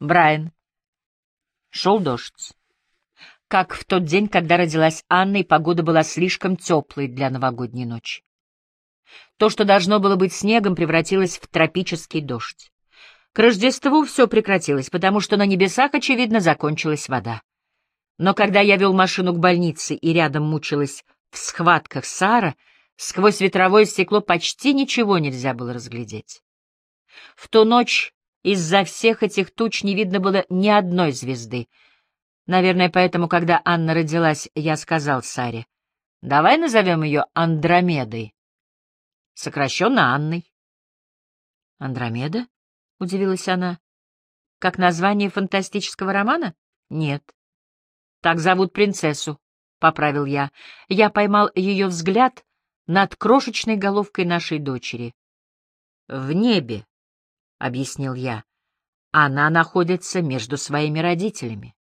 Брайан. Шел дождь. Как в тот день, когда родилась Анна, и погода была слишком теплой для новогодней ночи. То, что должно было быть снегом, превратилось в тропический дождь. К Рождеству все прекратилось, потому что на небесах, очевидно, закончилась вода. Но когда я вел машину к больнице и рядом мучилась в схватках Сара, сквозь ветровое стекло почти ничего нельзя было разглядеть. В ту ночь из-за всех этих туч не видно было ни одной звезды. Наверное, поэтому, когда Анна родилась, я сказал Саре, «Давай назовем ее Андромедой». Сокращенно Анной. «Андромеда?» — удивилась она. «Как название фантастического романа?» «Нет». «Так зовут принцессу», — поправил я. Я поймал ее взгляд над крошечной головкой нашей дочери. «В небе», — объяснил я. «Она находится между своими родителями».